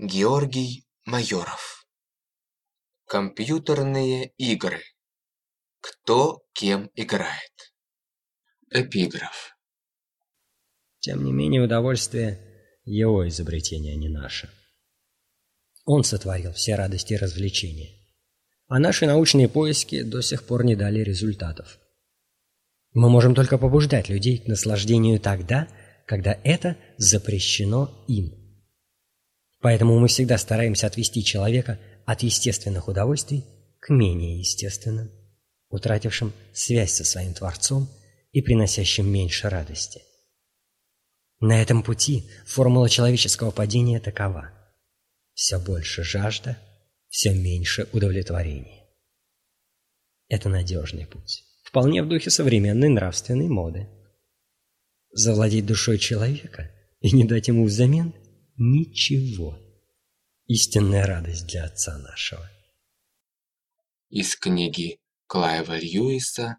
Георгий Майоров. Компьютерные игры. Кто кем играет. Эпиграф. Тем не менее, удовольствие – его изобретение, не наше. Он сотворил все радости и развлечения. А наши научные поиски до сих пор не дали результатов. Мы можем только побуждать людей к наслаждению тогда, когда это запрещено им. Поэтому мы всегда стараемся отвести человека от естественных удовольствий к менее естественным, утратившим связь со своим Творцом и приносящим меньше радости. На этом пути формула человеческого падения такова. Все больше жажда, все меньше удовлетворения. Это надежный путь, вполне в духе современной нравственной моды. Завладеть душой человека и не дать ему взамен – ничего. Истинная радость для Отца нашего. Из книги Клайва Льюиса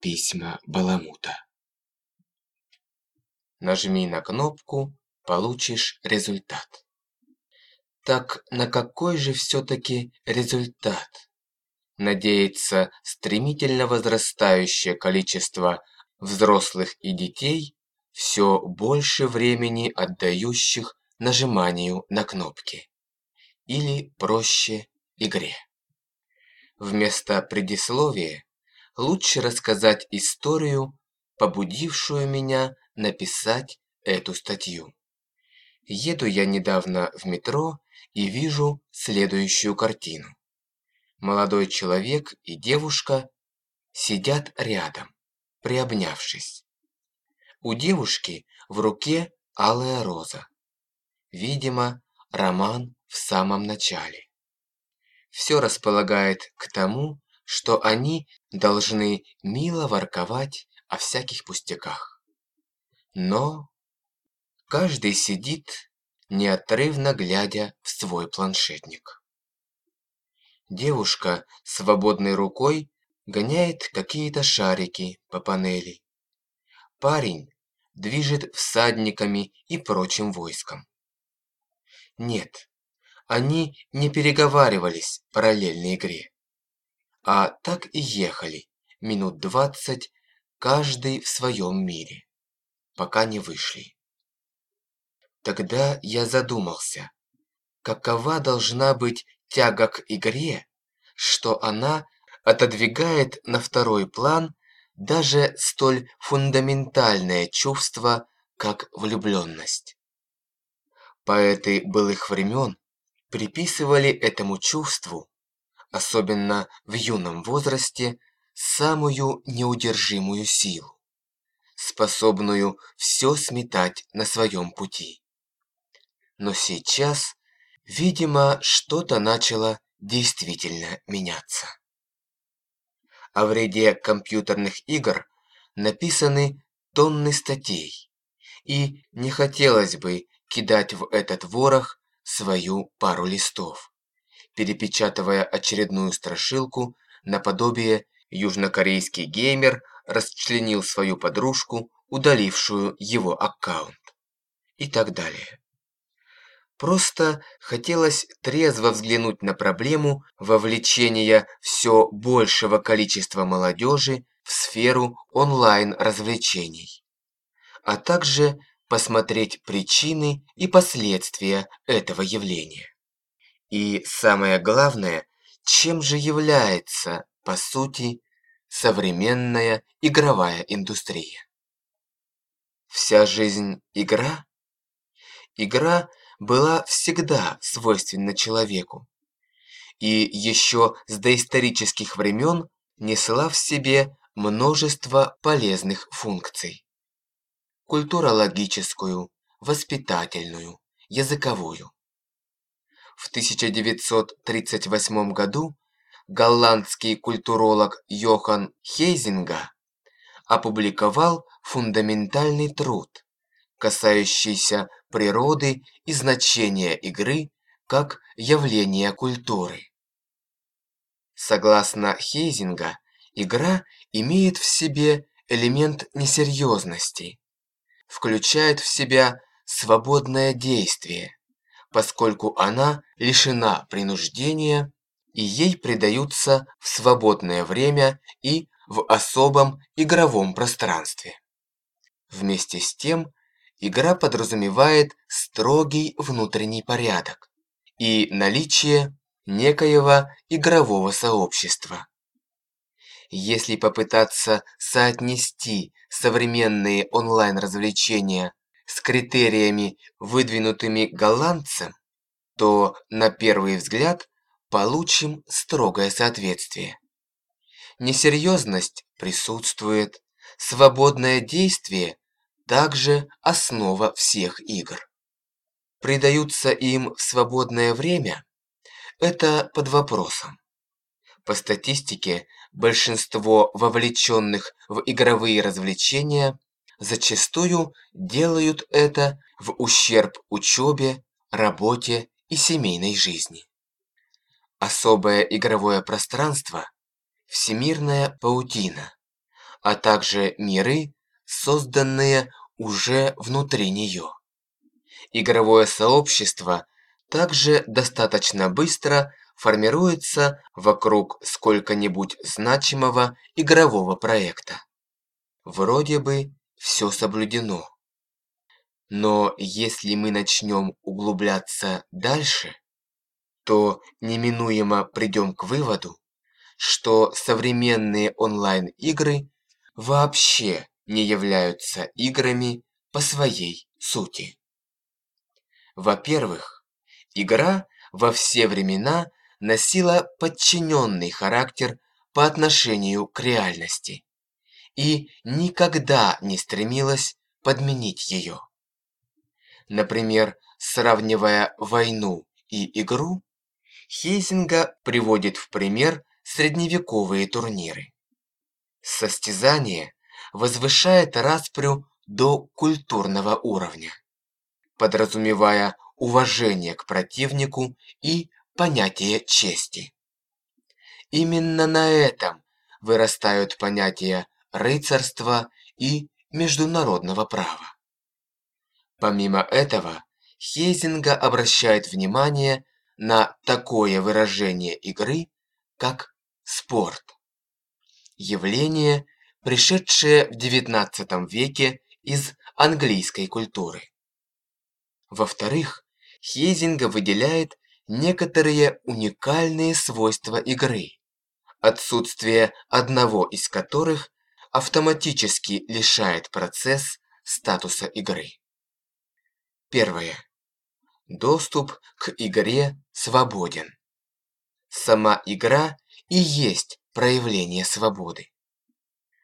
«Письма Баламута». Нажми на кнопку, получишь результат. Так на какой же все-таки результат? Надеется стремительно возрастающее количество взрослых и детей, все больше времени отдающих нажиманию на кнопки. Или, проще, игре. Вместо предисловия лучше рассказать историю, побудившую меня написать эту статью. Еду я недавно в метро и вижу следующую картину. Молодой человек и девушка сидят рядом, приобнявшись. У девушки в руке алая роза. Видимо, роман в самом начале. Все располагает к тому, что они должны мило ворковать о всяких пустяках. Но каждый сидит, неотрывно глядя в свой планшетник. Девушка свободной рукой гоняет какие-то шарики по панели. Парень движет всадниками и прочим войском. Нет, они не переговаривались в параллельной игре, а так и ехали минут двадцать, каждый в своем мире, пока не вышли. Тогда я задумался, какова должна быть тяга к игре, что она отодвигает на второй план даже столь фундаментальное чувство, как влюбленность. Поэты былых времен приписывали этому чувству, особенно в юном возрасте, самую неудержимую силу, способную все сметать на своем пути. Но сейчас, видимо, что-то начало действительно меняться. О вреде компьютерных игр написаны тонны статей, и не хотелось бы кидать в этот ворох свою пару листов, перепечатывая очередную страшилку наподобие южнокорейский геймер расчленил свою подружку, удалившую его аккаунт и так далее. Просто хотелось трезво взглянуть на проблему вовлечения все большего количества молодежи в сферу онлайн-развлечений, а также посмотреть причины и последствия этого явления. И самое главное, чем же является, по сути, современная игровая индустрия. Вся жизнь – игра? Игра была всегда свойственна человеку. И еще с доисторических времен несла в себе множество полезных функций культурологическую, воспитательную, языковую. В 1938 году голландский культуролог Йохан Хейзинга опубликовал фундаментальный труд, касающийся природы и значения игры как явления культуры. Согласно Хейзинга, игра имеет в себе элемент несерьезности, включает в себя свободное действие, поскольку она лишена принуждения и ей предаются в свободное время и в особом игровом пространстве. Вместе с тем, игра подразумевает строгий внутренний порядок и наличие некоего игрового сообщества. Если попытаться соотнести современные онлайн-развлечения с критериями, выдвинутыми голландцем, то на первый взгляд получим строгое соответствие. Несерьезность присутствует, свободное действие также основа всех игр. Придаются им в свободное время – это под вопросом. По статистике, большинство вовлеченных в игровые развлечения зачастую делают это в ущерб учебе, работе и семейной жизни. Особое игровое пространство – всемирная паутина, а также миры, созданные уже внутри нее. Игровое сообщество также достаточно быстро формируется вокруг сколько-нибудь значимого игрового проекта. Вроде бы все соблюдено. Но если мы начнем углубляться дальше, то неминуемо придем к выводу, что современные онлайн-игры вообще не являются играми по своей сути. Во-первых, игра во все времена носила подчиненный характер по отношению к реальности и никогда не стремилась подменить ее. Например, сравнивая войну и игру, Хейзинга приводит в пример средневековые турниры. Состязание возвышает распрю до культурного уровня, подразумевая уважение к противнику и понятие чести. Именно на этом вырастают понятия рыцарства и международного права. Помимо этого, Хейзинга обращает внимание на такое выражение игры, как спорт. Явление, пришедшее в XIX веке из английской культуры. Во-вторых, Хейзинга выделяет некоторые уникальные свойства игры, отсутствие одного из которых автоматически лишает процесс статуса игры. Первое. Доступ к игре свободен. Сама игра и есть проявление свободы.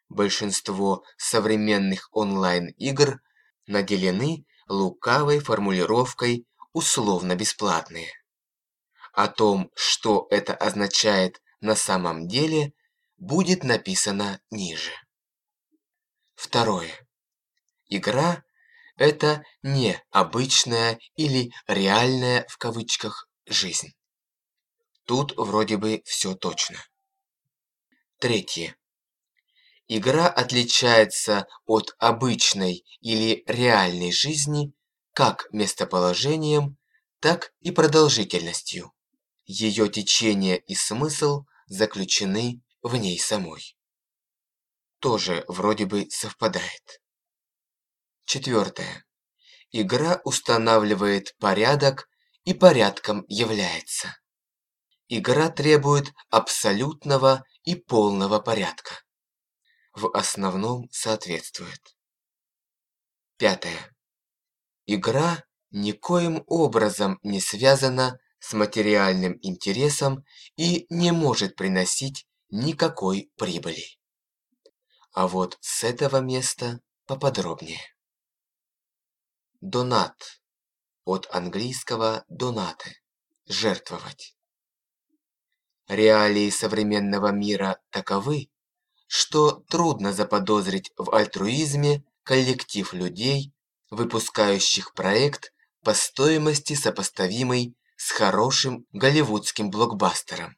Большинство современных онлайн-игр наделены лукавой формулировкой «условно-бесплатные». О том, что это означает на самом деле, будет написано ниже. Второе. Игра – это не обычная или реальная в кавычках жизнь. Тут вроде бы все точно. Третье. Игра отличается от обычной или реальной жизни как местоположением, так и продолжительностью. Ее течение и смысл заключены в ней самой тоже вроде бы совпадает. Четвертое. Игра устанавливает порядок и порядком является. Игра требует абсолютного и полного порядка. В основном соответствует. Пятое. Игра никоим образом не связана с материальным интересом и не может приносить никакой прибыли. А вот с этого места поподробнее. Донат. От английского донаты. Жертвовать. Реалии современного мира таковы, что трудно заподозрить в альтруизме коллектив людей, выпускающих проект по стоимости сопоставимый с хорошим голливудским блокбастером.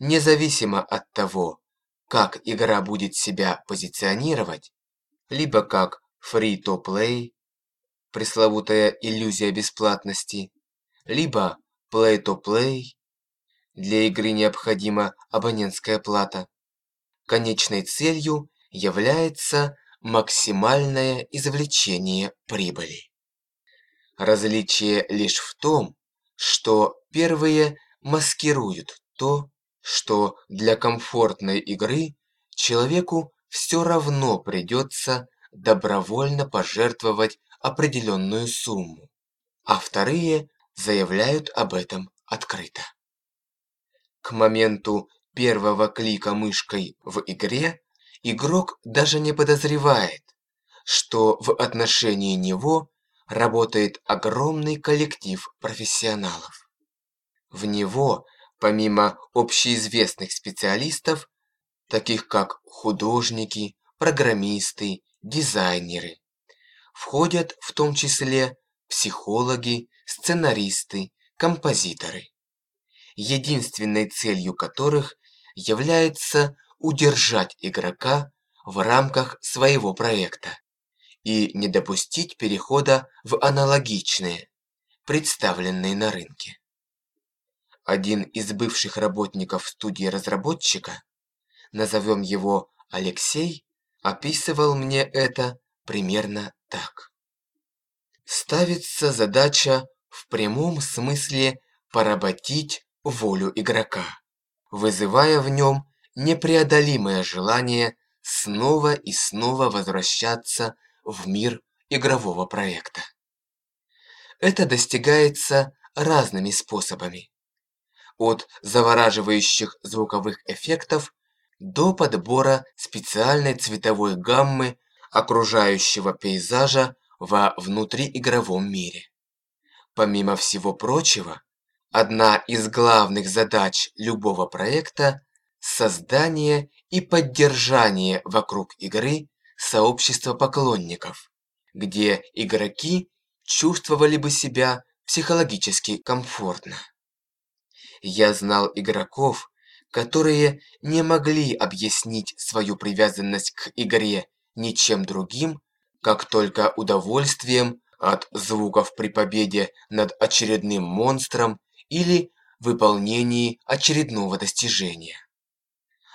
Независимо от того, как игра будет себя позиционировать, либо как free-to-play, пресловутая иллюзия бесплатности, либо play-to-play. Для игры необходима абонентская плата. Конечной целью является максимальное извлечение прибыли. Различие лишь в том, что первые маскируют то, что для комфортной игры человеку все равно придется добровольно пожертвовать определенную сумму, а вторые заявляют об этом открыто. К моменту первого клика мышкой в игре игрок даже не подозревает, что в отношении него работает огромный коллектив профессионалов. В него, помимо общеизвестных специалистов, таких как художники, программисты, дизайнеры, входят в том числе психологи, сценаристы, композиторы, единственной целью которых является удержать игрока в рамках своего проекта и не допустить перехода в аналогичные, представленные на рынке. Один из бывших работников студии разработчика, назовем его Алексей, описывал мне это примерно так. Ставится задача в прямом смысле поработить волю игрока, вызывая в нем непреодолимое желание снова и снова возвращаться в мир игрового проекта. Это достигается разными способами. От завораживающих звуковых эффектов до подбора специальной цветовой гаммы окружающего пейзажа во внутриигровом мире. Помимо всего прочего, одна из главных задач любого проекта создание и поддержание вокруг игры сообщества поклонников, где игроки чувствовали бы себя психологически комфортно. Я знал игроков, которые не могли объяснить свою привязанность к игре ничем другим, как только удовольствием от звуков при победе над очередным монстром или выполнении очередного достижения.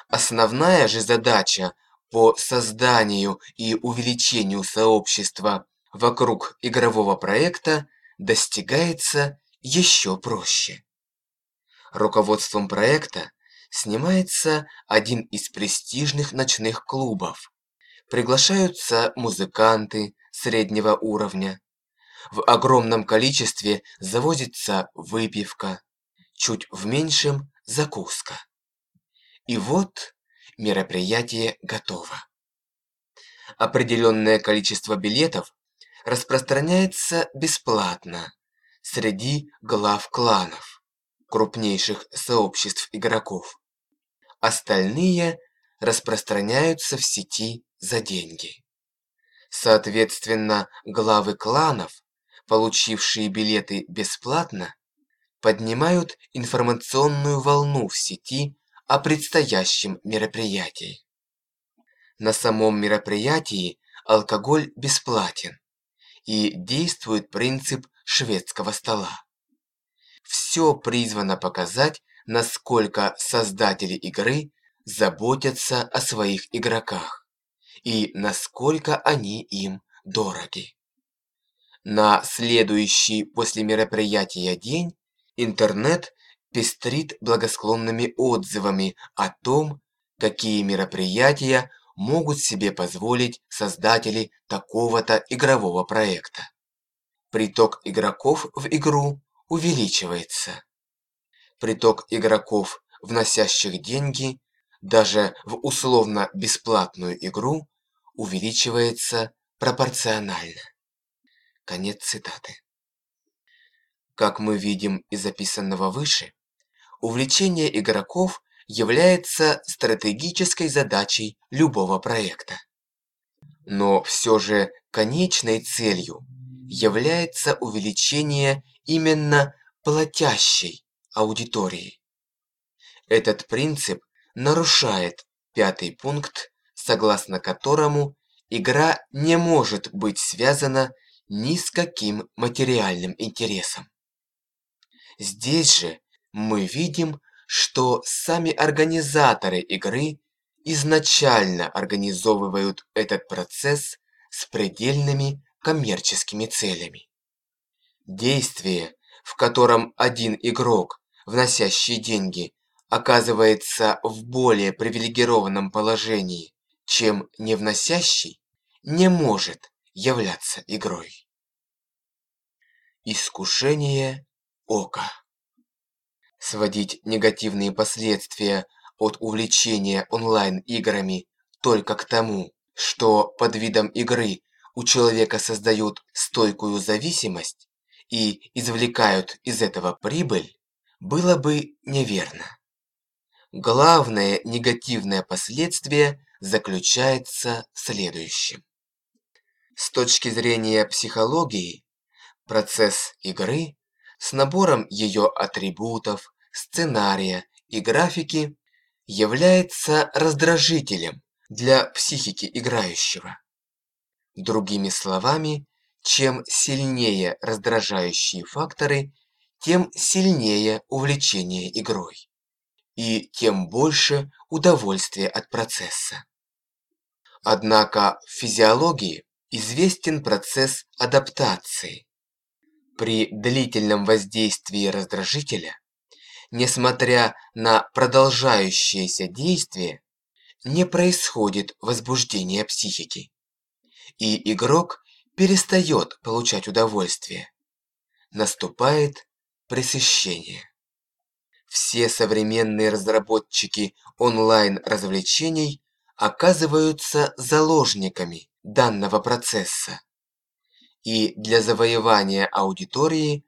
Основная же задача по созданию и увеличению сообщества вокруг игрового проекта достигается еще проще. Руководством проекта снимается один из престижных ночных клубов. Приглашаются музыканты среднего уровня. В огромном количестве завозится выпивка, чуть в меньшем закуска. И вот мероприятие готово. Определенное количество билетов распространяется бесплатно среди глав кланов, крупнейших сообществ игроков. Остальные распространяются в сети за деньги. Соответственно, главы кланов, получившие билеты бесплатно, поднимают информационную волну в сети о предстоящем мероприятии. На самом мероприятии алкоголь бесплатен и действует принцип шведского стола. Все призвано показать, насколько создатели игры заботятся о своих игроках и насколько они им дороги. На следующий после мероприятия день интернет пестрит благосклонными отзывами о том, какие мероприятия могут себе позволить создатели такого-то игрового проекта. Приток игроков в игру увеличивается. Приток игроков, вносящих деньги, даже в условно бесплатную игру, увеличивается пропорционально. Конец цитаты. Как мы видим из записанного выше, увлечение игроков является стратегической задачей любого проекта. Но все же конечной целью является увеличение именно платящей аудитории. Этот принцип нарушает пятый пункт, согласно которому игра не может быть связана ни с каким материальным интересом. Здесь же мы видим, что сами организаторы игры изначально организовывают этот процесс с предельными коммерческими целями. Действие, в котором один игрок, вносящий деньги, оказывается в более привилегированном положении, чем не вносящий, не может являться игрой. Искушение ока Сводить негативные последствия от увлечения онлайн-играми только к тому, что под видом игры у человека создают стойкую зависимость и извлекают из этого прибыль, было бы неверно. Главное негативное последствие заключается в следующем. С точки зрения психологии, процесс игры с набором ее атрибутов, сценария и графики является раздражителем для психики играющего. Другими словами, чем сильнее раздражающие факторы, тем сильнее увлечение игрой и тем больше удовольствия от процесса. Однако в физиологии известен процесс адаптации. При длительном воздействии раздражителя, несмотря на продолжающееся действие, не происходит возбуждение психики, и игрок перестает получать удовольствие. Наступает пресыщение. Все современные разработчики онлайн-развлечений оказываются заложниками данного процесса и для завоевания аудитории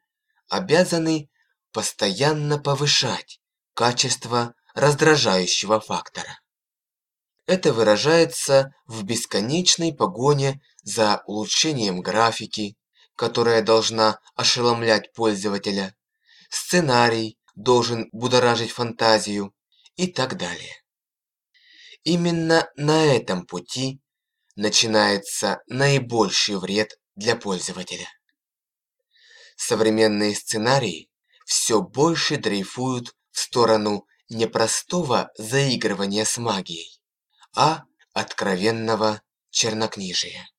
обязаны постоянно повышать качество раздражающего фактора. Это выражается в бесконечной погоне за улучшением графики, которая должна ошеломлять пользователя, сценарий должен будоражить фантазию и так далее. Именно на этом пути начинается наибольший вред для пользователя. Современные сценарии все больше дрейфуют в сторону не простого заигрывания с магией, а откровенного чернокнижия.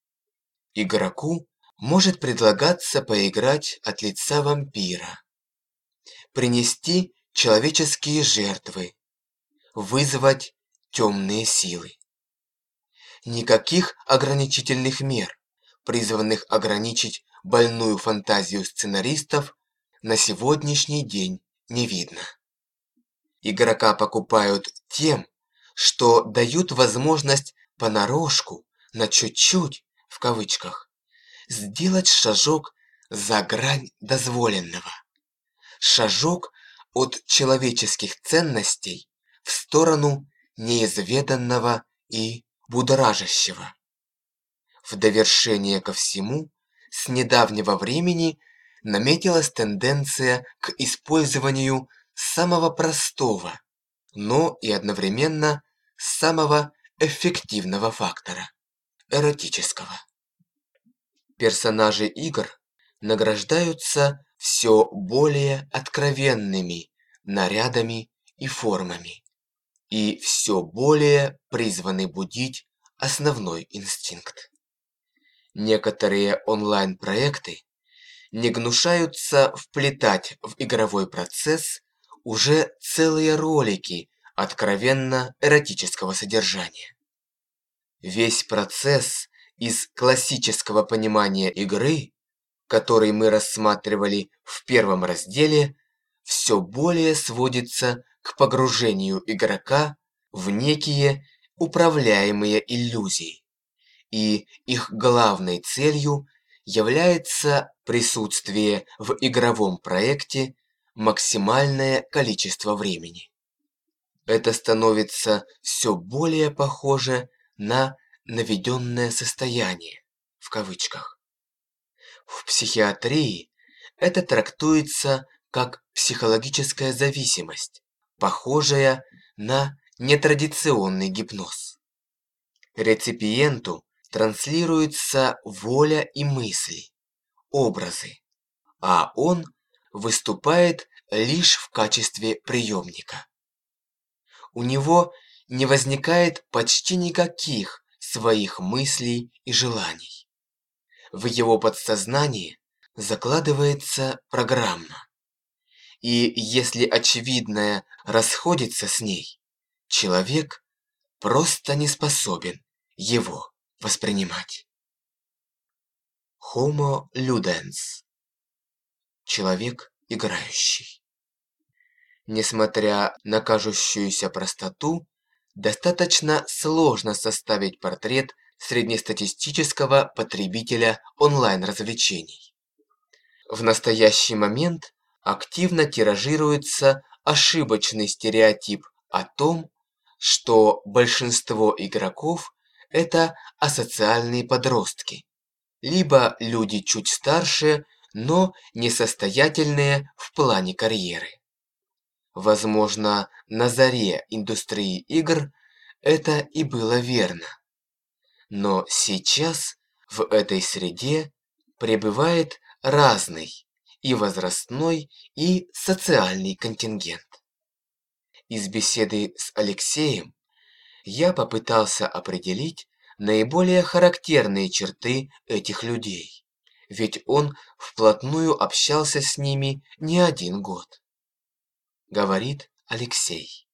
Игроку может предлагаться поиграть от лица вампира, принести человеческие жертвы, вызвать темные силы. Никаких ограничительных мер, призванных ограничить больную фантазию сценаристов, на сегодняшний день не видно. Игрока покупают тем, что дают возможность понарошку, на чуть-чуть, в кавычках, сделать шажок за грань дозволенного. Шажок от человеческих ценностей в сторону неизведанного и будоражащего. В довершение ко всему, с недавнего времени наметилась тенденция к использованию самого простого, но и одновременно самого эффективного фактора – эротического. Персонажи игр награждаются все более откровенными нарядами и формами и все более призваны будить основной инстинкт. Некоторые онлайн-проекты не гнушаются вплетать в игровой процесс уже целые ролики откровенно эротического содержания. Весь процесс из классического понимания игры, который мы рассматривали в первом разделе, все более сводится к погружению игрока в некие управляемые иллюзии. И их главной целью является присутствие в игровом проекте максимальное количество времени. Это становится все более похоже на «наведенное состояние» в кавычках. В психиатрии это трактуется как психологическая зависимость, похожая на нетрадиционный гипноз. Реципиенту транслируется воля и мысли, образы, а он выступает лишь в качестве приемника. У него не возникает почти никаких своих мыслей и желаний. В его подсознании закладывается программа. И если очевидное расходится с ней, человек просто не способен его воспринимать. Homo ludens. Человек играющий. Несмотря на кажущуюся простоту, достаточно сложно составить портрет среднестатистического потребителя онлайн-развлечений. В настоящий момент активно тиражируется ошибочный стереотип о том, что большинство игроков – это асоциальные подростки, либо люди чуть старше, но несостоятельные в плане карьеры. Возможно, на заре индустрии игр это и было верно. Но сейчас в этой среде пребывает разный и возрастной, и социальный контингент. Из беседы с Алексеем я попытался определить наиболее характерные черты этих людей, ведь он вплотную общался с ними не один год. Говорит Алексей.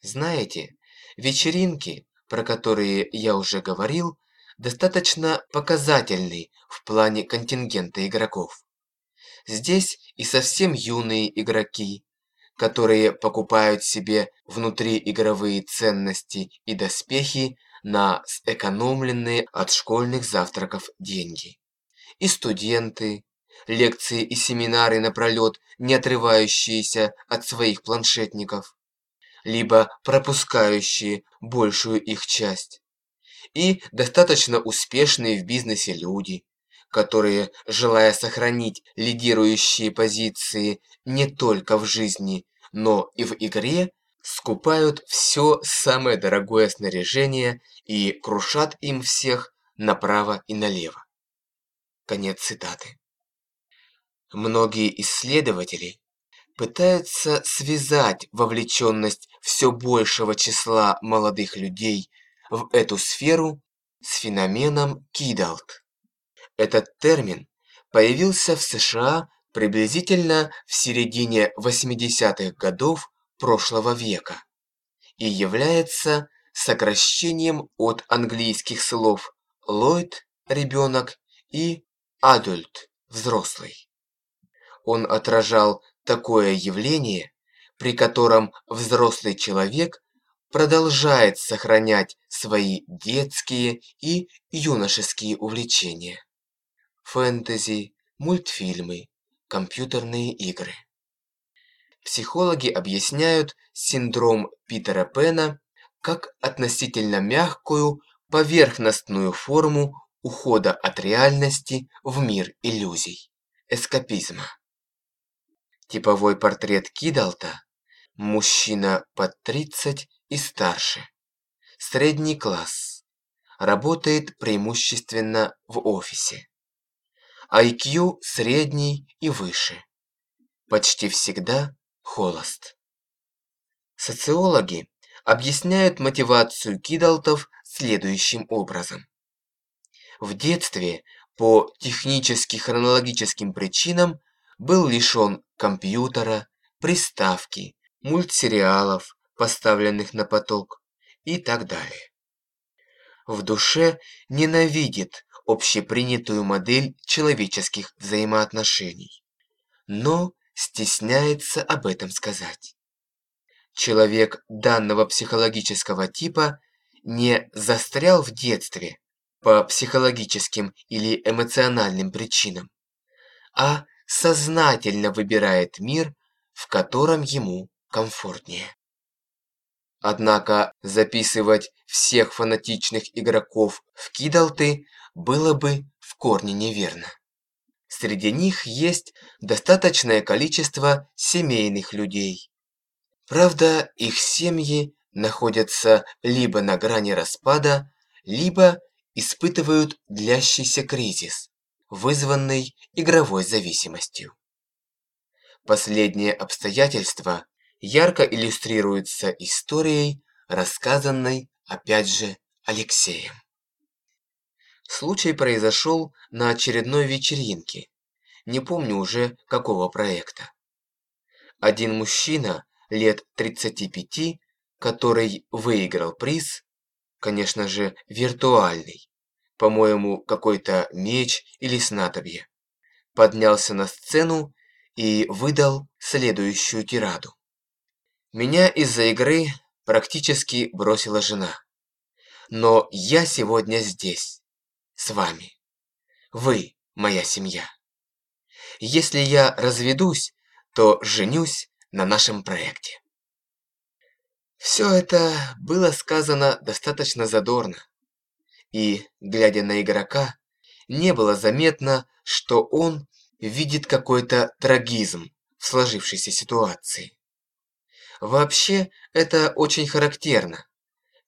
Знаете, вечеринки, про которые я уже говорил, достаточно показательны в плане контингента игроков. Здесь и совсем юные игроки, которые покупают себе внутриигровые ценности и доспехи на сэкономленные от школьных завтраков деньги. И студенты, лекции и семинары напролет, не отрывающиеся от своих планшетников, либо пропускающие большую их часть. И достаточно успешные в бизнесе люди, которые, желая сохранить лидирующие позиции не только в жизни, но и в игре, скупают все самое дорогое снаряжение и крушат им всех направо и налево. Конец цитаты. Многие исследователи пытаются связать вовлеченность все большего числа молодых людей в эту сферу с феноменом кидалт. Этот термин появился в США приблизительно в середине 80-х годов прошлого века и является сокращением от английских слов «ллойд» – ребенок и «адульт» – взрослый. Он отражал такое явление, при котором взрослый человек продолжает сохранять свои детские и юношеские увлечения фэнтези, мультфильмы, компьютерные игры. Психологи объясняют синдром Питера Пэна как относительно мягкую, поверхностную форму ухода от реальности в мир иллюзий, эскапизма. Типовой портрет Кидалта – мужчина под 30 и старше, средний класс, работает преимущественно в офисе. IQ средний и выше. Почти всегда холост. Социологи объясняют мотивацию кидалтов следующим образом. В детстве по технически-хронологическим причинам был лишен компьютера, приставки, мультсериалов, поставленных на поток и так далее. В душе ненавидит общепринятую модель человеческих взаимоотношений, но стесняется об этом сказать. Человек данного психологического типа не застрял в детстве по психологическим или эмоциональным причинам, а сознательно выбирает мир, в котором ему комфортнее. Однако записывать всех фанатичных игроков в кидалты было бы в корне неверно. Среди них есть достаточное количество семейных людей. Правда, их семьи находятся либо на грани распада, либо испытывают длящийся кризис, вызванный игровой зависимостью. Последнее обстоятельство ярко иллюстрируется историей, рассказанной опять же Алексеем. Случай произошел на очередной вечеринке, не помню уже какого проекта. Один мужчина лет 35, который выиграл приз, конечно же, виртуальный, по-моему, какой-то меч или снадобье, поднялся на сцену и выдал следующую тираду. Меня из-за игры практически бросила жена. Но я сегодня здесь, с вами. Вы моя семья. Если я разведусь, то женюсь на нашем проекте. Все это было сказано достаточно задорно. И, глядя на игрока, не было заметно, что он видит какой-то трагизм в сложившейся ситуации. Вообще, это очень характерно,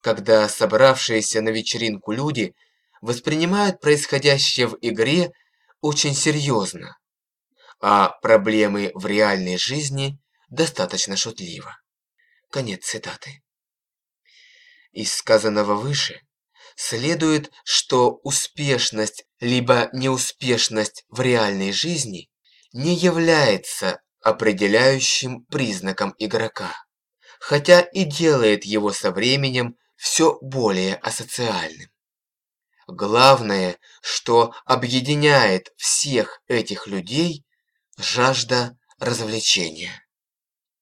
когда собравшиеся на вечеринку люди воспринимают происходящее в игре очень серьезно, а проблемы в реальной жизни достаточно шутливо. Конец цитаты. Из сказанного выше следует, что успешность либо неуспешность в реальной жизни не является определяющим признаком игрока, хотя и делает его со временем все более асоциальным. Главное, что объединяет всех этих людей – жажда развлечения.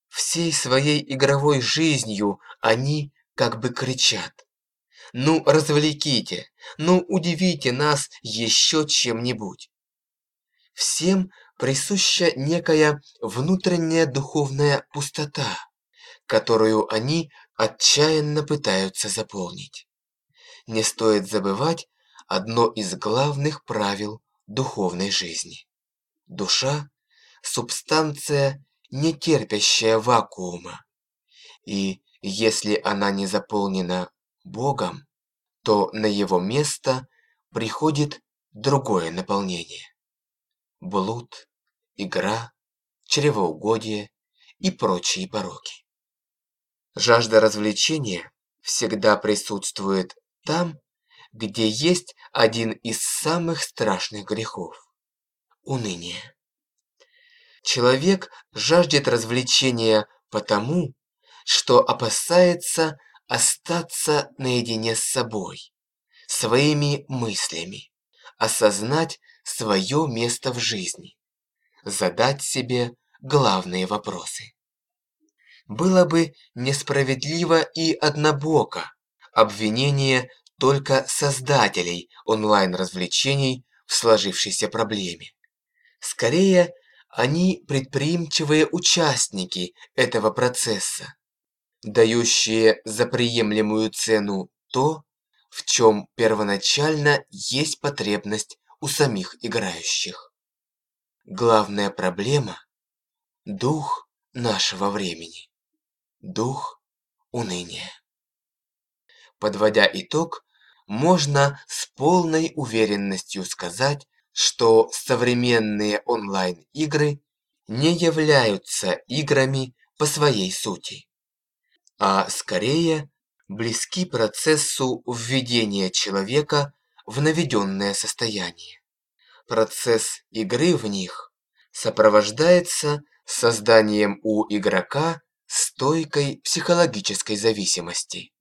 Всей своей игровой жизнью они как бы кричат. Ну, развлеките, ну, удивите нас еще чем-нибудь. Всем присуща некая внутренняя духовная пустота, которую они отчаянно пытаются заполнить. Не стоит забывать одно из главных правил духовной жизни. Душа – субстанция, не терпящая вакуума. И если она не заполнена Богом, то на его место приходит другое наполнение. Блуд, игра, чревоугодие и прочие пороки. Жажда развлечения всегда присутствует там, где есть один из самых страшных грехов – уныние. Человек жаждет развлечения потому, что опасается остаться наедине с собой, своими мыслями, осознать свое место в жизни, задать себе главные вопросы. Было бы несправедливо и однобоко обвинение только создателей онлайн-развлечений в сложившейся проблеме. Скорее, они предприимчивые участники этого процесса, дающие за приемлемую цену то, в чем первоначально есть потребность у самих играющих. Главная проблема – дух нашего времени, дух уныния. Подводя итог, можно с полной уверенностью сказать, что современные онлайн-игры не являются играми по своей сути, а скорее близки процессу введения человека в наведенное состояние. Процесс игры в них сопровождается созданием у игрока стойкой психологической зависимости.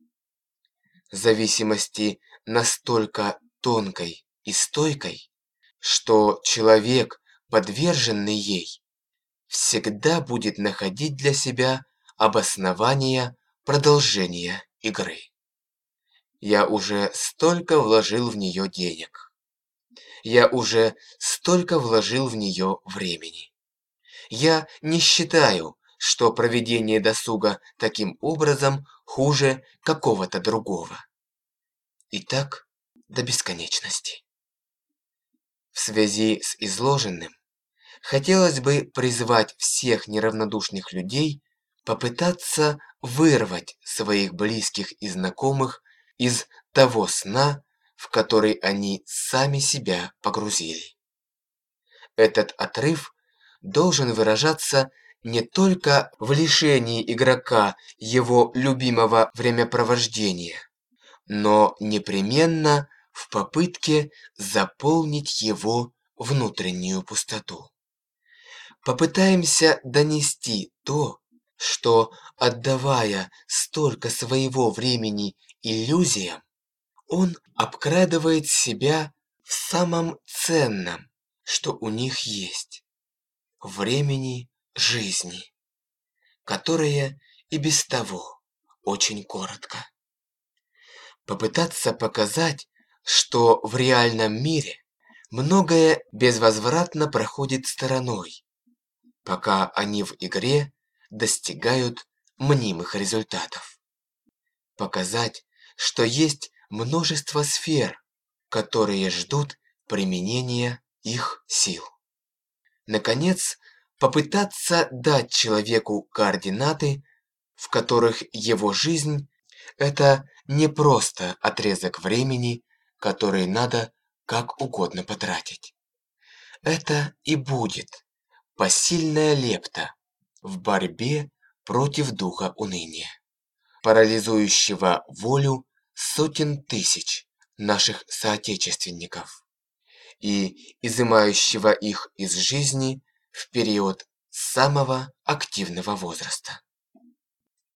Зависимости настолько тонкой и стойкой, что человек, подверженный ей, всегда будет находить для себя обоснование продолжения игры. Я уже столько вложил в нее денег. Я уже столько вложил в нее времени. Я не считаю, что проведение досуга таким образом хуже какого-то другого. И так до бесконечности. В связи с изложенным, хотелось бы призвать всех неравнодушных людей попытаться вырвать своих близких и знакомых из того сна, в который они сами себя погрузили. Этот отрыв должен выражаться не только в лишении игрока его любимого времяпровождения, но непременно в попытке заполнить его внутреннюю пустоту. Попытаемся донести то, что, отдавая столько своего времени иллюзиям, он обкрадывает себя в самом ценном, что у них есть – времени жизни, которое и без того очень коротко. Попытаться показать, что в реальном мире многое безвозвратно проходит стороной, пока они в игре достигают мнимых результатов. Показать, что есть множество сфер, которые ждут применения их сил. Наконец, попытаться дать человеку координаты, в которых его жизнь – это не просто отрезок времени, который надо как угодно потратить. Это и будет посильная лепта в борьбе против духа уныния, парализующего волю сотен тысяч наших соотечественников и изымающего их из жизни в период самого активного возраста.